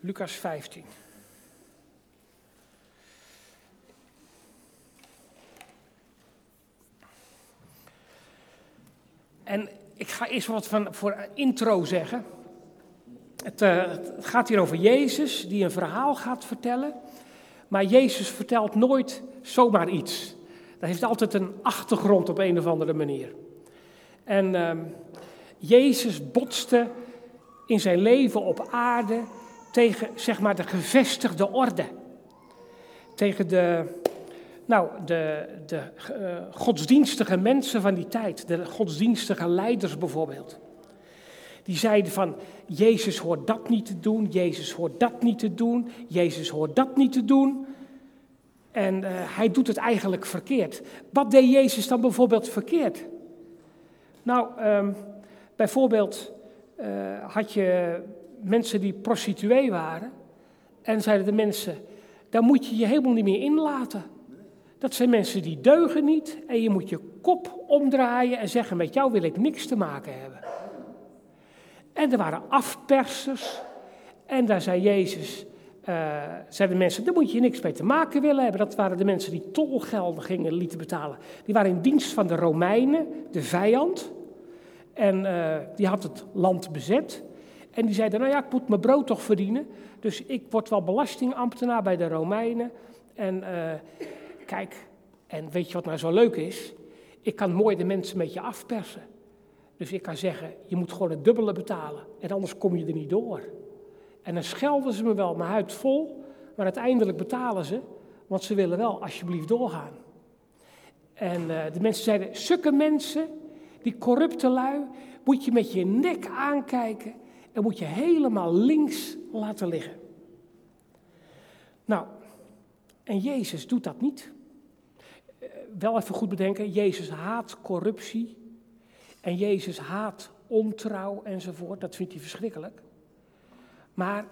Lucas 15. En ik ga eerst wat van, voor intro zeggen. Het, uh, het, gaat hier over Jezus die een verhaal gaat vertellen. Maar Jezus vertelt nooit zomaar iets. Dat heeft altijd een achtergrond op een of andere manier. En uh, Jezus botste in zijn leven op aarde tegen zeg maar, de gevestigde orde. Tegen de, nou, de, de uh, godsdienstige mensen van die tijd, de godsdienstige leiders bijvoorbeeld. Die zeiden van, Jezus hoort dat niet te doen, Jezus hoort dat niet te doen, Jezus hoort dat niet te doen. En uh, hij doet het eigenlijk verkeerd. Wat deed Jezus dan bijvoorbeeld verkeerd? Nou, um, bijvoorbeeld uh, had je mensen die prostituee waren. En zeiden de mensen, daar moet je je helemaal niet meer inlaten. Dat zijn mensen die deugen niet en je moet je kop omdraaien en zeggen, met jou wil ik niks te maken hebben. En er waren afpersers en daar zei Jezus, uh, zeiden de mensen, daar moet je niks mee te maken willen hebben. Dat waren de mensen die tolgelden gingen lieten betalen. Die waren in dienst van de Romeinen, de vijand. En uh, die had het land bezet. En die zeiden, nou ja, ik moet mijn brood toch verdienen. Dus ik word wel belastingambtenaar bij de Romeinen. En uh, kijk, en weet je wat nou zo leuk is? Ik kan mooi de mensen met je afpersen. Dus ik kan zeggen, je moet gewoon het dubbele betalen. En anders kom je er niet door. En dan schelden ze me wel mijn huid vol. Maar uiteindelijk betalen ze. Want ze willen wel alsjeblieft doorgaan. En uh, de mensen zeiden, sukke mensen, die corrupte lui, moet je met je nek aankijken en moet je helemaal links laten liggen. Nou, en Jezus doet dat niet. Wel even goed bedenken, Jezus haat corruptie en Jezus haat ontrouw enzovoort, dat vindt hij verschrikkelijk. Maar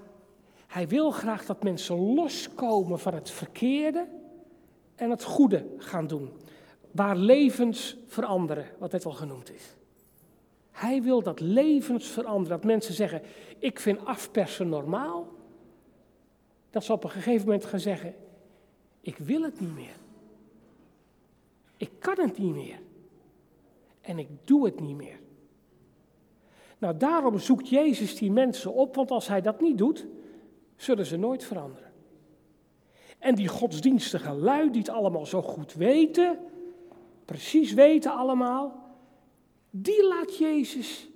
hij wil graag dat mensen loskomen van het verkeerde en het goede gaan doen. Waar levens veranderen, wat net al genoemd is. Hij wil dat levens veranderen. Dat mensen zeggen: Ik vind afpersen normaal. Dat ze op een gegeven moment gaan zeggen: Ik wil het niet meer. Ik kan het niet meer. En ik doe het niet meer. Nou, daarom zoekt Jezus die mensen op, want als hij dat niet doet, zullen ze nooit veranderen. En die godsdienstige lui die het allemaal zo goed weten, precies weten allemaal, die laat Jezus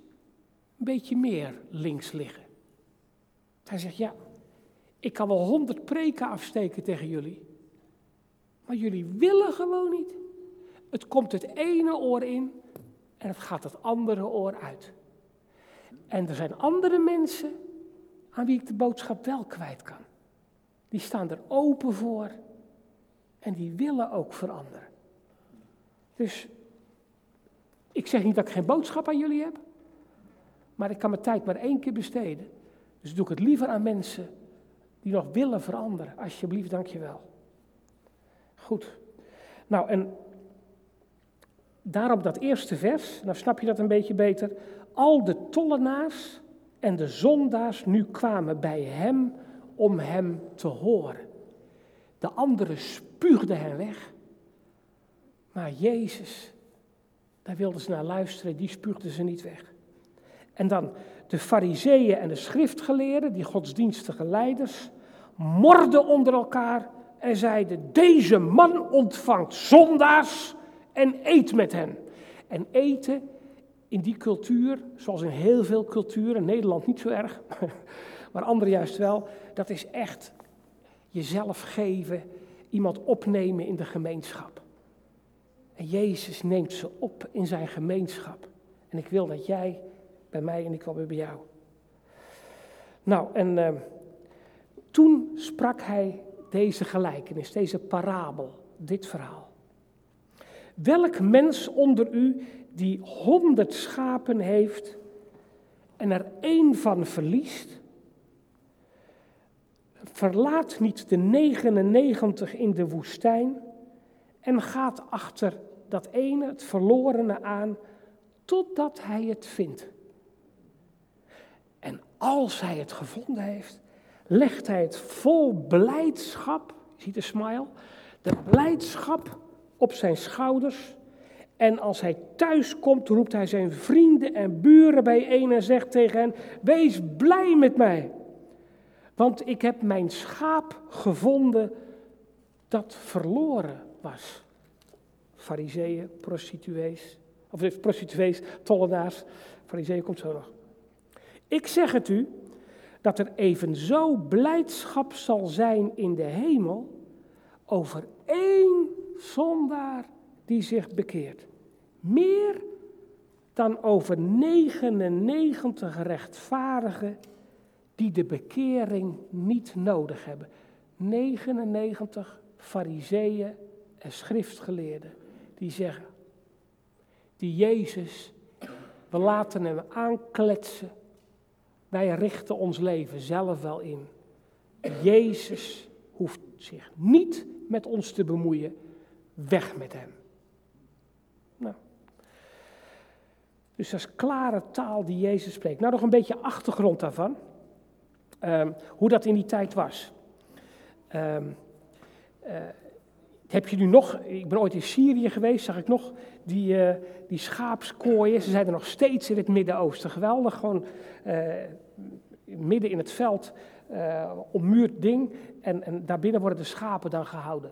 een beetje meer links liggen. Hij zegt, ja, ik kan wel honderd preken afsteken tegen jullie, maar jullie willen gewoon niet. Het komt het ene oor in en het gaat het andere oor uit. En er zijn andere mensen aan wie ik de boodschap wel kwijt kan. Die staan er open voor en die willen ook veranderen. Dus ik zeg niet dat ik geen boodschap aan jullie heb, maar ik kan mijn tijd maar één keer besteden. Dus doe ik het liever aan mensen die nog willen veranderen. Alsjeblieft, dank je wel. Goed. Nou, en daarom dat eerste vers, nou snap je dat een beetje beter. Al de tollenaars en de zondaars nu kwamen bij hem om hem te horen. De anderen spuugden hem weg. Maar Jezus, daar wilden ze naar luisteren, die spuugden ze niet weg. En dan de fariseeën en de schriftgeleerden, die godsdienstige leiders, morden onder elkaar en zeiden, deze man ontvangt zondaars en eet met hen. En eten in die cultuur, zoals in heel veel culturen, Nederland niet zo erg, maar andere juist wel, dat is echt jezelf geven, iemand opnemen in de gemeenschap. En Jezus neemt ze op in zijn gemeenschap. En ik wil dat jij bij mij en ik wil bij jou. Nou, en uh, toen sprak hij deze gelijkenis, deze parabel, dit verhaal. Welk mens onder u die honderd schapen heeft en er één van verliest, verlaat niet de 99 in de woestijn en gaat achter dat ene, het verlorene aan, totdat hij het vindt. En als hij het gevonden heeft, legt hij het vol blijdschap, je ziet de smile, de blijdschap op zijn schouders. En als hij thuis komt, roept hij zijn vrienden en buren bijeen en zegt tegen hen: Wees blij met mij, want ik heb mijn schaap gevonden dat verloren was. Fariseeën, prostituees, of prostituees, tollenaars, fariseeën komt zo nog. Ik zeg het u, dat er evenzo blijdschap zal zijn in de hemel over één zondaar die zich bekeert. Meer dan over 99 rechtvaardigen die de bekering niet nodig hebben. 99 fariseeën en schriftgeleerden die zeggen, die Jezus, we laten hem aankletsen wij richten ons leven zelf wel in. Jezus hoeft zich niet met ons te bemoeien. Weg met hem. Nou. Dus dat is klare taal die Jezus spreekt. Nou, nog een beetje achtergrond daarvan. Um, hoe dat in die tijd was. Um, heb je nu nog, ik ben ooit in Syrië geweest, zag ik nog die, uh, die schaapskooien. Ze zijn er nog steeds in het Midden-Oosten. Geweldig, gewoon uh, midden in het veld, uh, ommuurd ding. En, en daarbinnen worden de schapen dan gehouden.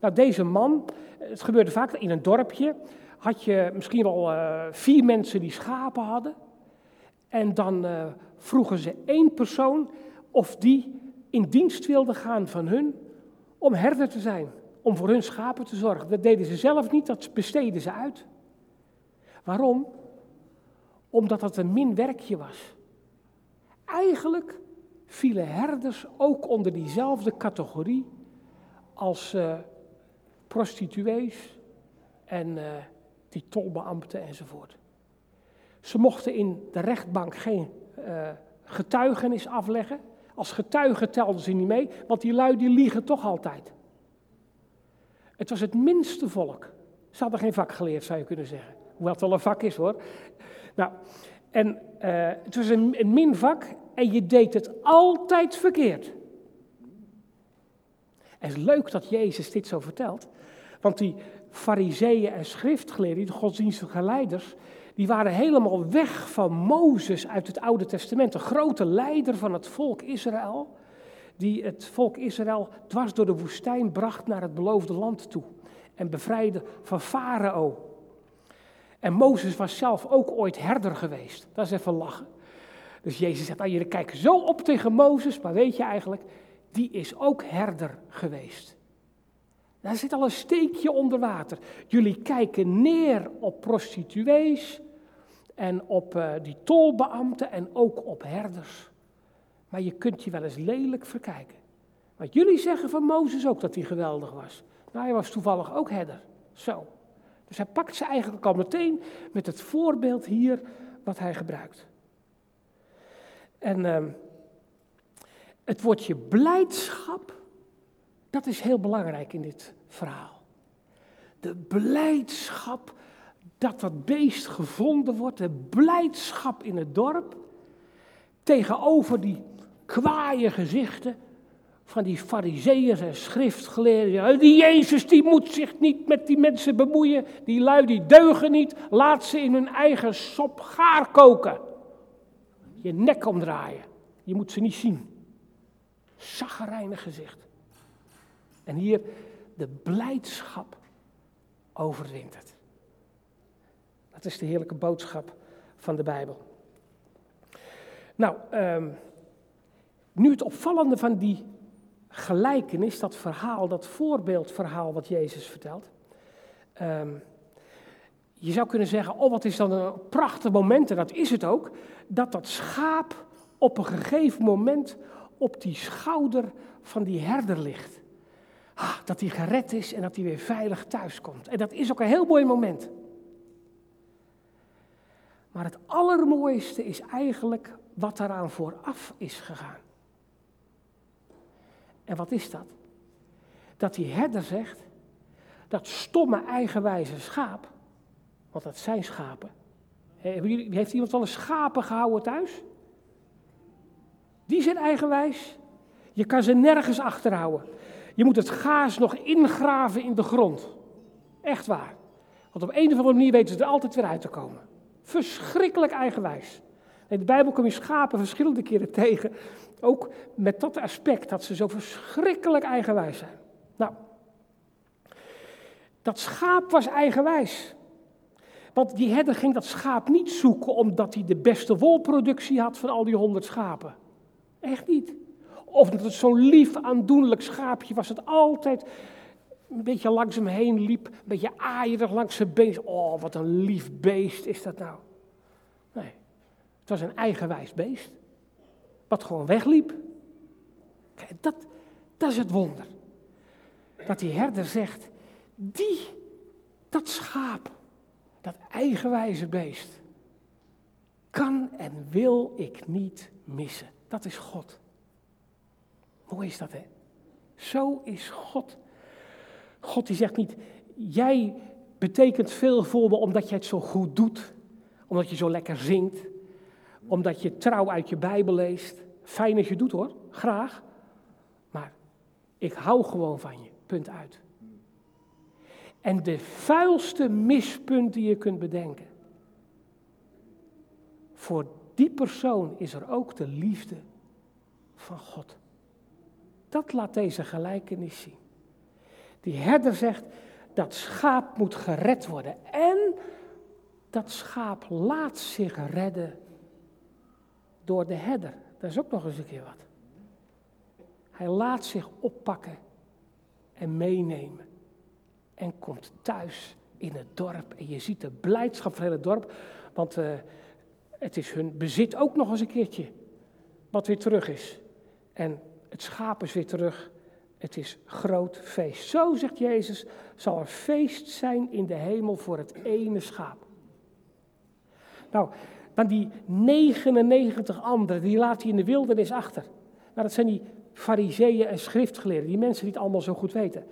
Nou, deze man, het gebeurde vaak in een dorpje, had je misschien wel vier mensen die schapen hadden. En dan vroegen ze één persoon of die in dienst wilde gaan van hun om herder te zijn om voor hun schapen te zorgen. Dat deden ze zelf niet, dat besteden ze uit. Waarom? Omdat dat een min werkje was. Eigenlijk vielen herders ook onder diezelfde categorie als uh, prostituees en uh, die tolbeambten enzovoort. Ze mochten in de rechtbank geen uh, getuigenis afleggen. Als getuigen telden ze niet mee, want die lui die liegen toch altijd. Het was het minste volk. Ze hadden geen vak geleerd, zou je kunnen zeggen. Hoewel het wel een vak is hoor. Nou, en uh, het was een, een minvak en je deed het altijd verkeerd. En het is leuk dat Jezus dit zo vertelt. Want die fariseeën en schriftgeleerden, die godsdienstige leiders, die waren helemaal weg van Mozes uit het Oude Testament. De grote leider van het volk Israël die het volk Israël dwars door de woestijn bracht naar het beloofde land toe. En bevrijdde van Farao. En Mozes was zelf ook ooit herder geweest. Dat is even lachen. Dus Jezus zegt, ah, jullie kijken zo op tegen Mozes, maar weet je eigenlijk, die is ook herder geweest. Daar zit al een steekje onder water. Jullie kijken neer op prostituees en op uh, die tolbeambten en ook op herders. Maar je kunt je wel eens lelijk verkijken. Want jullie zeggen van Mozes ook dat hij geweldig was. Nou, hij was toevallig ook herder. Zo. Dus hij pakt ze eigenlijk al meteen met het voorbeeld hier wat hij gebruikt. En uh, het woordje blijdschap, dat is heel belangrijk in dit verhaal. De blijdschap dat dat beest gevonden wordt, de blijdschap in het dorp, tegenover die kwaaie gezichten van die fariseeën en schriftgeleerden. Die Jezus die moet zich niet met die mensen bemoeien. Die lui die deugen niet. Laat ze in hun eigen sop gaar koken. Je nek omdraaien. Je moet ze niet zien. Zaggerijnig gezicht. En hier de blijdschap overwint het. Dat is de heerlijke boodschap van de Bijbel. Nou, um, nu het opvallende van die gelijkenis, dat verhaal, dat voorbeeldverhaal wat Jezus vertelt. Um, je zou kunnen zeggen, oh wat is dan een prachtig moment, en dat is het ook, dat dat schaap op een gegeven moment op die schouder van die herder ligt. Ah, dat hij gered is en dat hij weer veilig thuis komt. En dat is ook een heel mooi moment. Maar het allermooiste is eigenlijk wat eraan vooraf is gegaan. En wat is dat? Dat die herder zegt, dat stomme eigenwijze schaap, want dat zijn schapen. Heeft iemand wel een schapen gehouden thuis? Die zijn eigenwijs. Je kan ze nergens achterhouden. Je moet het gaas nog ingraven in de grond. Echt waar. Want op een of andere manier weten ze er altijd weer uit te komen. Verschrikkelijk eigenwijs. In de Bijbel kom je schapen verschillende keren tegen. Ook met dat aspect dat ze zo verschrikkelijk eigenwijs zijn. Nou, dat schaap was eigenwijs. Want die herder ging dat schaap niet zoeken omdat hij de beste wolproductie had van al die honderd schapen. Echt niet. Of dat het zo'n lief, aandoenlijk schaapje was het altijd een beetje langs hem heen liep, een beetje aaierig langs zijn been. Oh, wat een lief beest is dat nou. Nee, het was een eigenwijs beest, wat gewoon wegliep. Kijk, dat, dat is het wonder. Dat die herder zegt, die, dat schaap, dat eigenwijze beest, kan en wil ik niet missen. Dat is God. Hoe is dat, hè? Zo is God. God die zegt niet, jij betekent veel voor me omdat jij het zo goed doet, omdat je zo lekker zingt, omdat je trouw uit je Bijbel leest. Fijn als je doet hoor, graag. Maar ik hou gewoon van je, punt uit. En de vuilste mispunt die je kunt bedenken. Voor die persoon is er ook de liefde van God. Dat laat deze gelijkenis zien. Die herder zegt, dat schaap moet gered worden. En dat schaap laat zich redden door de herder. Dat is ook nog eens een keer wat. Hij laat zich oppakken en meenemen. En komt thuis in het dorp. En je ziet de blijdschap van het dorp. Want uh, het is hun bezit ook nog eens een keertje. Wat weer terug is. En het schaap is weer terug. Het is groot feest. Zo zegt Jezus, zal er feest zijn in de hemel voor het ene schaap. Nou, dan die 99 anderen, die laat hij in de wildernis achter. Nou, dat zijn die fariseeën en schriftgeleerden, die mensen die het allemaal zo goed weten.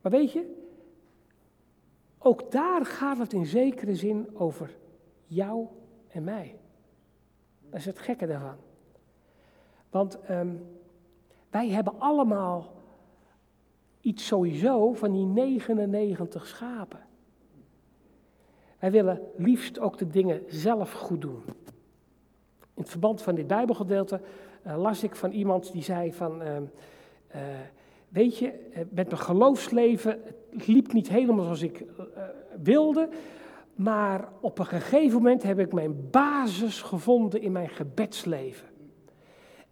Maar weet je, ook daar gaat het in zekere zin over jou en mij. Dat is het gekke daarvan. Want um, wij hebben allemaal iets sowieso van die 99 schapen. Wij willen liefst ook de dingen zelf goed doen. In het verband van dit Bijbelgedeelte uh, las ik van iemand die zei van, uh, uh, weet je, eh, met mijn geloofsleven, het liep niet helemaal zoals ik wilde, maar op een gegeven moment heb ik mijn basis gevonden in mijn gebedsleven.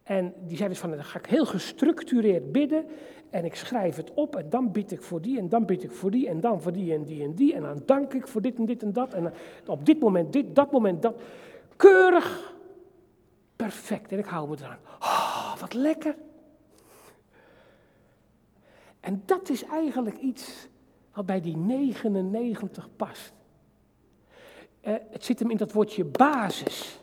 En die zei dus van, dan ga ik heel gestructureerd bidden en ik schrijf het op en dan bid ik voor die en dan bid ik voor die en dan voor die en die en die en dan dank ik voor dit en dit en dat en op dit moment dit, dat moment dat. Keurig, perfect en ik hou me eraan. Oh, wat lekker. En dat is eigenlijk iets wat bij die 99 past. Uh, het zit hem in dat woordje basis.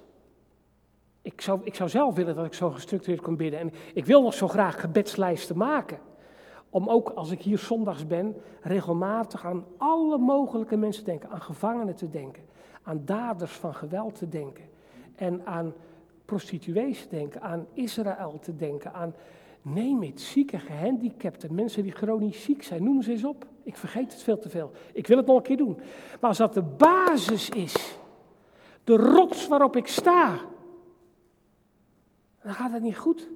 Ik zou, ik zou zelf willen dat ik zo gestructureerd kon bidden. En ik wil nog zo graag gebedslijsten maken. Om ook als ik hier zondags ben, regelmatig aan alle mogelijke mensen te denken. Aan gevangenen te denken. Aan daders van geweld te denken. En aan prostituees te denken. Aan Israël te denken. Aan neem het, zieke, gehandicapten, mensen die chronisch ziek zijn. Noem ze eens op. Ik vergeet het veel te veel. Ik wil het nog een keer doen. Maar als dat de basis is, de rots waarop ik sta, dan gaat het niet goed.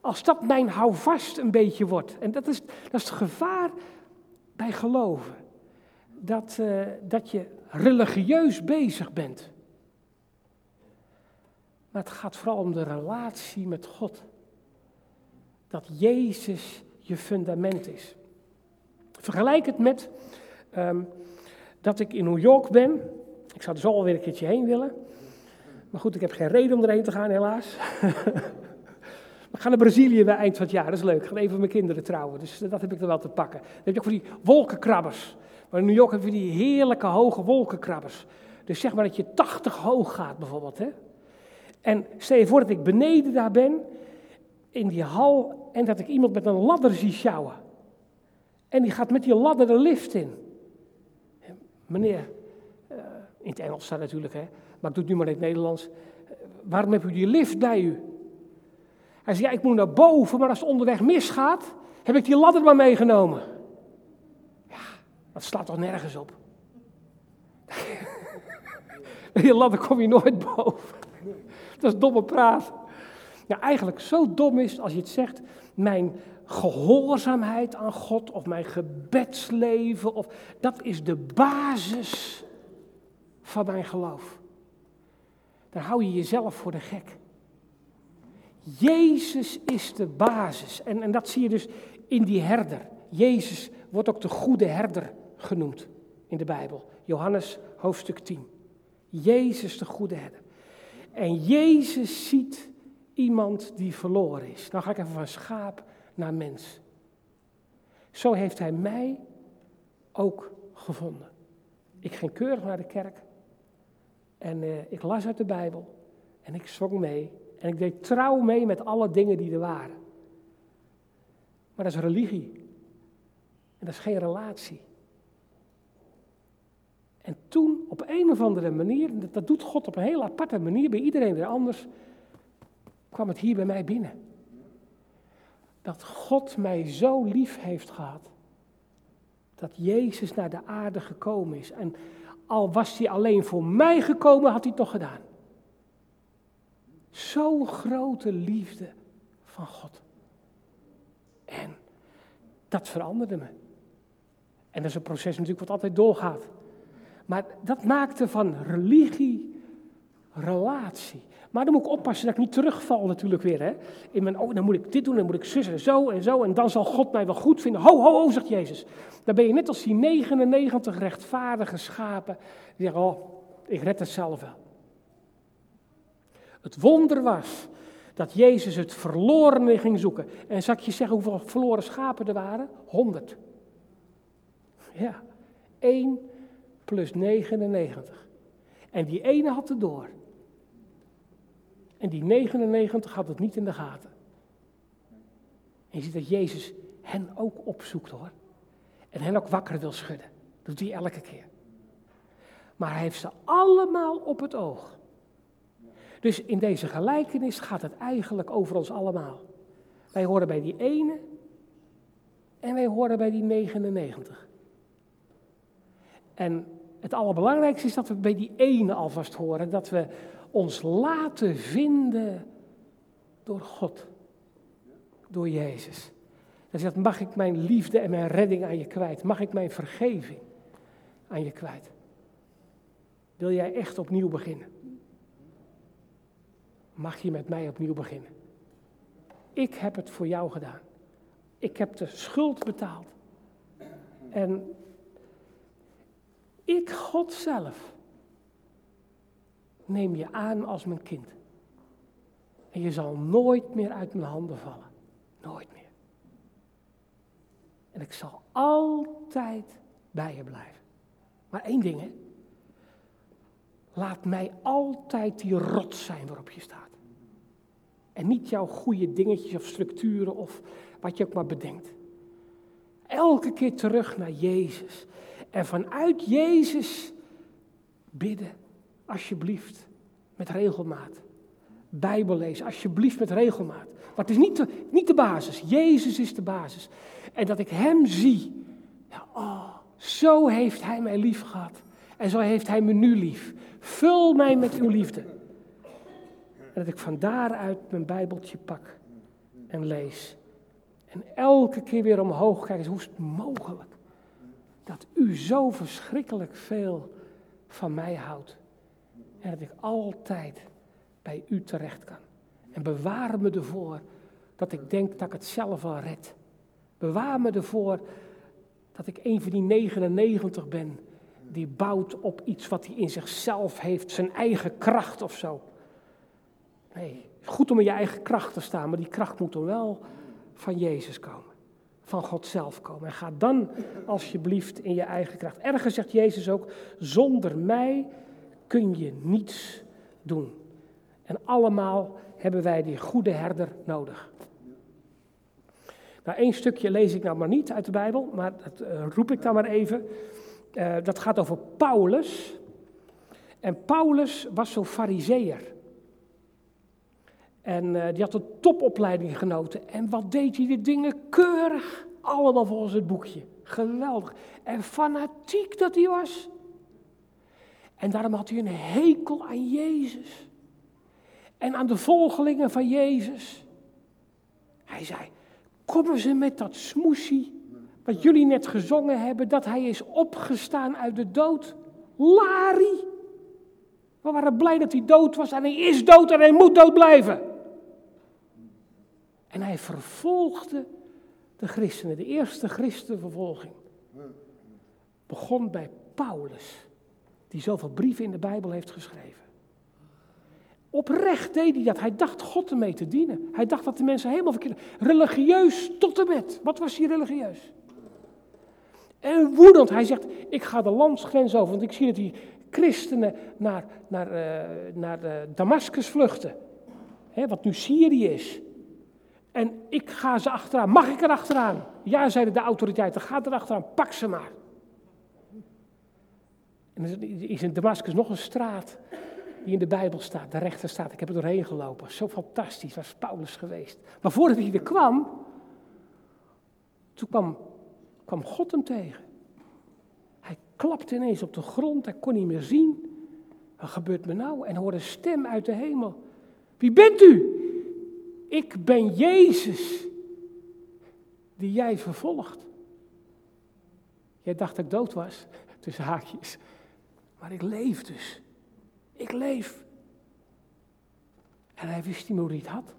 Als dat mijn houvast een beetje wordt, en dat is, dat is het gevaar bij geloven, dat, uh, dat je religieus bezig bent. Maar het gaat vooral om de relatie met God. Dat Jezus je fundament is. Vergelijk het met um, dat ik in New York ben. Ik zou er zo alweer een keertje heen willen. Maar goed, ik heb geen reden om erheen te gaan, helaas. We gaan naar Brazilië bij eind van het jaar, dat is leuk. Ik ga even mijn kinderen trouwen, dus dat heb ik er wel te pakken. Dan heb je ook voor die wolkenkrabbers. Maar in New York heb je die heerlijke hoge wolkenkrabbers. Dus zeg maar dat je 80 hoog gaat bijvoorbeeld. Hè? En stel je voor dat ik beneden daar ben, in die hal, en dat ik iemand met een ladder zie sjouwen. En die gaat met die ladder de lift in. Meneer, uh, in het Engels staat natuurlijk, hè maar ik doe het nu maar in het Nederlands. Waarom heb u die lift bij u? Hij zei, ja, ik moet naar boven, maar als het onderweg misgaat, heb ik die ladder maar meegenomen. Ja, dat slaat toch nergens op. Die ladder kom je nooit boven. Dat is domme praat. Ja, eigenlijk zo dom is als je het zegt, mijn gehoorzaamheid aan God of mijn gebedsleven, of, dat is de basis van mijn geloof. Dan hou je jezelf voor de gek. Jezus is de basis. En, en dat zie je dus in die herder. Jezus wordt ook de goede herder genoemd in de Bijbel. Johannes hoofdstuk 10. Jezus de goede herder. En Jezus ziet iemand die verloren is. Nou ga ik even van schaap naar mens. Zo heeft hij mij ook gevonden. Ik ging keurig naar de kerk en uh, ik las uit de Bijbel en ik zong mee en ik deed trouw mee met alle dingen die er waren. Maar dat is religie. En dat is geen relatie. En toen, op een of andere manier, dat doet God op een heel aparte manier, bij iedereen weer anders, kwam het hier bij mij binnen. Dat God mij zo lief heeft gehad, dat Jezus naar de aarde gekomen is. En al was hij alleen voor mij gekomen, had hij toch gedaan. Zo'n grote liefde van God. En dat veranderde me. En dat is een proces natuurlijk wat altijd doorgaat. Maar dat maakte van religie relatie. Maar dan moet ik oppassen dat ik niet terugval natuurlijk weer. Hè? In mijn, oh, dan moet ik dit doen, dan moet ik zus en zo en zo. En dan zal God mij wel goed vinden. Ho, ho, ho, zegt Jezus. Dan ben je net als die 99 rechtvaardige schapen. Die zeggen, oh, ik red het zelf wel. Het wonder was dat Jezus het verlorene ging zoeken. En zal ik je zeggen hoeveel verloren schapen er waren? 100. Ja, 1 plus 99. En die ene had het door. En die 99 had het niet in de gaten. En je ziet dat Jezus hen ook opzoekt hoor. En hen ook wakker wil schudden. Dat doet hij elke keer. Maar hij heeft ze allemaal op het oog. Dus in deze gelijkenis gaat het eigenlijk over ons allemaal. Wij horen bij die ene en wij horen bij die 99. En het allerbelangrijkste is dat we bij die ene alvast horen. Dat we ons laten vinden door God. Door Jezus. Hij zegt, mag ik mijn liefde en mijn redding aan je kwijt? Mag ik mijn vergeving aan je kwijt? Wil jij echt opnieuw beginnen? Mag je met mij opnieuw beginnen? Ik heb het voor jou gedaan. Ik heb de schuld betaald. En ik, God zelf, neem je aan als mijn kind. En je zal nooit meer uit mijn handen vallen. Nooit meer. En ik zal altijd bij je blijven. Maar één ding, hè. Laat mij altijd die rots zijn waarop je staat. En niet jouw goede dingetjes of structuren of wat je ook maar bedenkt. Elke keer terug naar Jezus. En vanuit Jezus bidden, alsjeblieft, met regelmaat. Bijbel lezen, alsjeblieft met regelmaat. Maar het is niet de, niet de basis. Jezus is de basis. En dat ik Hem zie. Ja, oh, zo heeft Hij mij lief gehad. En zo heeft Hij me nu lief. Vul mij met uw liefde. En dat ik van daaruit mijn Bijbeltje pak en lees. En elke keer weer omhoog kijk. Hoe is het mogelijk dat u zo verschrikkelijk veel van mij houdt? En dat ik altijd bij u terecht kan. En bewaar me ervoor dat ik denk dat ik het zelf al red. Bewaar me ervoor dat ik een van die 99 ben die bouwt op iets wat hij in zichzelf heeft, zijn eigen kracht of zo. Nee, goed om in je eigen kracht te staan, maar die kracht moet dan wel van Jezus komen. Van God zelf komen. En ga dan alsjeblieft in je eigen kracht. Ergens zegt Jezus ook, zonder mij kun je niets doen. En allemaal hebben wij die goede herder nodig. Nou, één stukje lees ik nou maar niet uit de Bijbel, maar dat uh, roep ik dan maar even. Uh, dat gaat over Paulus. En Paulus was zo'n fariseer. En eh, die had een topopleiding genoten. En wat deed hij de dingen keurig? Allemaal volgens het boekje. Geweldig. En fanatiek dat hij was. En daarom had hij een hekel aan Jezus. En aan de volgelingen van Jezus. Hij zei, komen ze met dat smoesie, wat jullie net gezongen hebben, dat hij is opgestaan uit de dood? Lari! We waren blij dat hij dood was en hij is dood en hij moet dood blijven. En hij vervolgde de christenen, de eerste christenvervolging. Begon bij Paulus, die zoveel brieven in de Bijbel heeft geschreven. Oprecht deed hij dat. Hij dacht God ermee te dienen. Hij dacht dat de mensen helemaal verkeerd. Religieus tot en met. Wat was hij religieus? En woedend. Hij zegt: Ik ga de landsgrens over. Want ik zie dat die christenen naar, naar, uh, naar uh, Damascus vluchten. Hè, wat nu Syrië is. En ik ga ze achteraan. Mag ik er achteraan? Ja, zeiden de autoriteiten. Ga er achteraan. Pak ze maar. En er is in Damascus nog een straat die in de Bijbel staat, de rechter staat. Ik heb er doorheen gelopen. Zo fantastisch was Paulus geweest. Maar voordat hij er kwam, toen kwam, kwam God hem tegen. Hij klapte ineens op de grond, hij kon niet meer zien. Wat gebeurt me nou? En hoorde een stem uit de hemel. Wie bent u? Ik ben Jezus, die jij vervolgt. Jij dacht dat ik dood was, tussen haakjes. Maar ik leef dus. Ik leef. En hij wist niet meer hoe hij het had.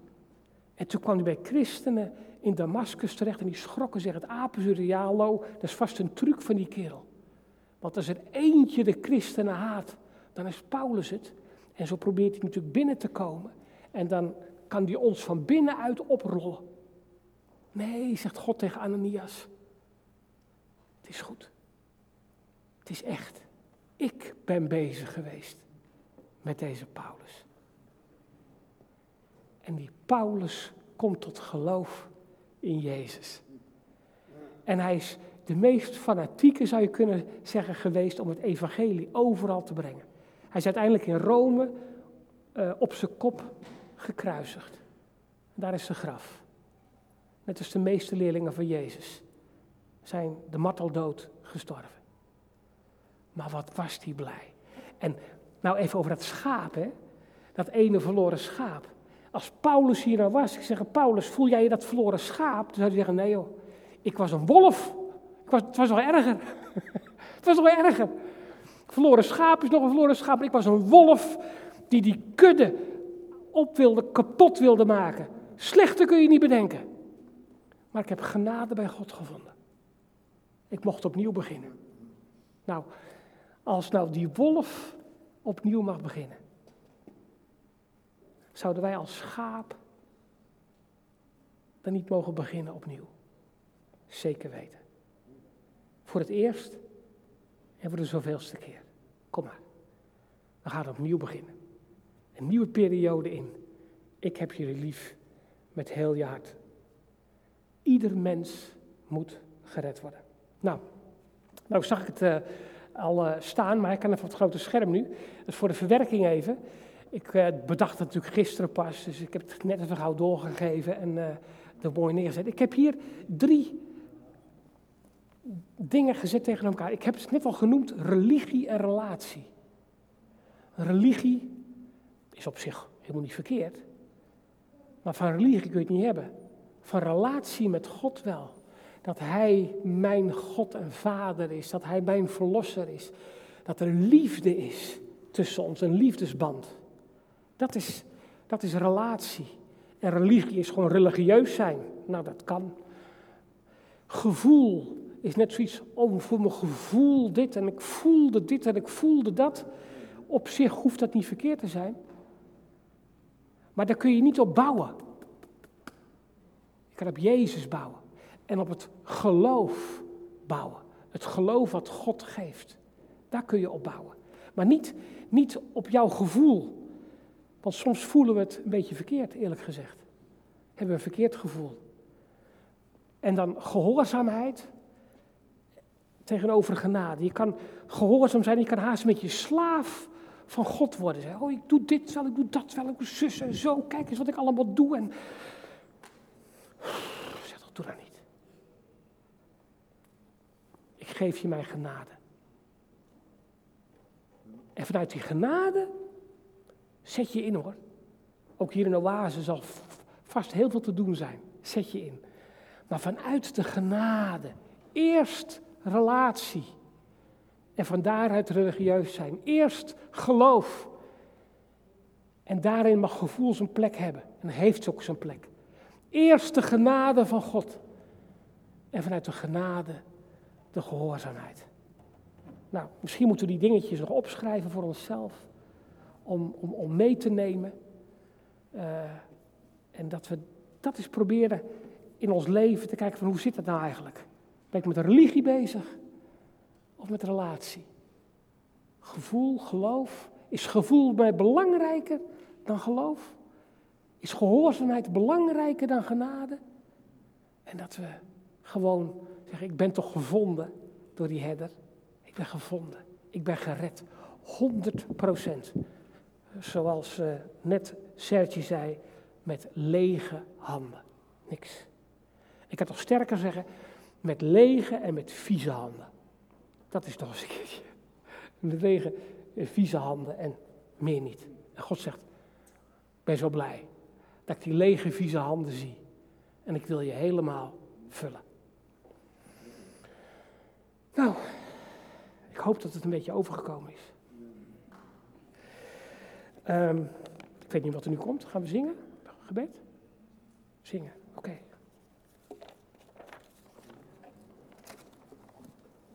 En toen kwam hij bij christenen in Damascus terecht en die schrokken zich het apenzurialo. Dat is vast een truc van die kerel. Want als er eentje de christenen haat, dan is Paulus het. En zo probeert hij natuurlijk binnen te komen. En dan kan hij ons van binnenuit oprollen. Nee, zegt God tegen Ananias. Het is goed. Het is echt. Ik ben bezig geweest met deze Paulus. En die Paulus komt tot geloof in Jezus. En hij is de meest fanatieke, zou je kunnen zeggen, geweest om het evangelie overal te brengen. Hij is uiteindelijk in Rome uh, op zijn kop gekruisigd. Daar is zijn graf. Net als de meeste leerlingen van Jezus zijn de marteldood gestorven. Maar wat was die blij. En nou, even over dat schaap, hè? Dat ene verloren schaap. Als Paulus hier nou was, ik zeg, Paulus, voel jij je dat verloren schaap? Dan zou hij zeggen, nee joh, ik was een wolf. Het was nog erger. het was nog erger. Verloren schaap is nog een verloren schaap. Ik was een wolf die die kudde op wilde, kapot wilde maken. Slechter kun je niet bedenken. Maar ik heb genade bij God gevonden. Ik mocht opnieuw beginnen. Nou, als nou die wolf opnieuw mag beginnen. Zouden wij als schaap dan niet mogen beginnen opnieuw? Zeker weten. Voor het eerst en voor de zoveelste keer. Kom maar. We gaan opnieuw beginnen. Een nieuwe periode in. Ik heb jullie lief met heel je hart. Ieder mens moet gered worden. Nou, nou zag ik het. Uh, al uh, staan, maar hij kan even op het grote scherm nu. Dus voor de verwerking even. Ik uh, bedacht het natuurlijk gisteren pas, dus ik heb het net even gauw doorgegeven en uh, er mooi neergezet. Ik heb hier drie dingen gezet tegen elkaar. Ik heb het net al genoemd, religie en relatie. Religie is op zich helemaal niet verkeerd. Maar van religie kun je het niet hebben. Van relatie met God wel dat Hij mijn God en Vader is, dat Hij mijn Verlosser is, dat er liefde is tussen ons, een liefdesband. Dat is, dat is relatie. En religie is gewoon religieus zijn. Nou, dat kan. Gevoel is net zoiets, oh, voor mijn gevoel dit en ik voelde dit en ik voelde dat. Op zich hoeft dat niet verkeerd te zijn. Maar daar kun je niet op bouwen. Je kan op Jezus bouwen en op het geloof bouwen. Het geloof wat God geeft. Daar kun je op bouwen. Maar niet, niet op jouw gevoel. Want soms voelen we het een beetje verkeerd, eerlijk gezegd. Hebben we een verkeerd gevoel. En dan gehoorzaamheid tegenover genade. Je kan gehoorzaam zijn, je kan haast met je slaaf van God worden. Zeg, oh, ik doe dit wel, ik doe dat wel, ik doe en zo. Kijk eens wat ik allemaal doe. En... Zeg dat, doe dat niet. Ik geef je mijn genade. En vanuit die genade zet je in hoor. Ook hier in Oase zal vast heel veel te doen zijn. Zet je in. Maar vanuit de genade. Eerst relatie. En van daaruit religieus zijn. Eerst geloof. En daarin mag gevoel zijn plek hebben. En heeft ook zijn plek. Eerst de genade van God. En vanuit de genade de gehoorzaamheid. Nou, misschien moeten we die dingetjes nog opschrijven voor onszelf. Om, om, om mee te nemen. Uh, en dat we dat eens proberen in ons leven te kijken van hoe zit dat nou eigenlijk? Ben ik met religie bezig of met relatie? Gevoel, geloof. Is gevoel mij belangrijker dan geloof? Is gehoorzaamheid belangrijker dan genade? En dat we gewoon zeggen, ik ben toch gevonden door die herder. Ik ben gevonden. Ik ben gered. 100 procent. Zoals uh, net Sertje zei, met lege handen. Niks. Ik kan toch sterker zeggen, met lege en met vieze handen. Dat is toch eens een keertje. Met lege en vieze handen en meer niet. En God zegt, ben zo blij dat ik die lege, vieze handen zie. En ik wil je helemaal vullen. Nou, ik hoop dat het een beetje overgekomen is. Um, ik weet niet wat er nu komt. Gaan we zingen? Gebed? Zingen.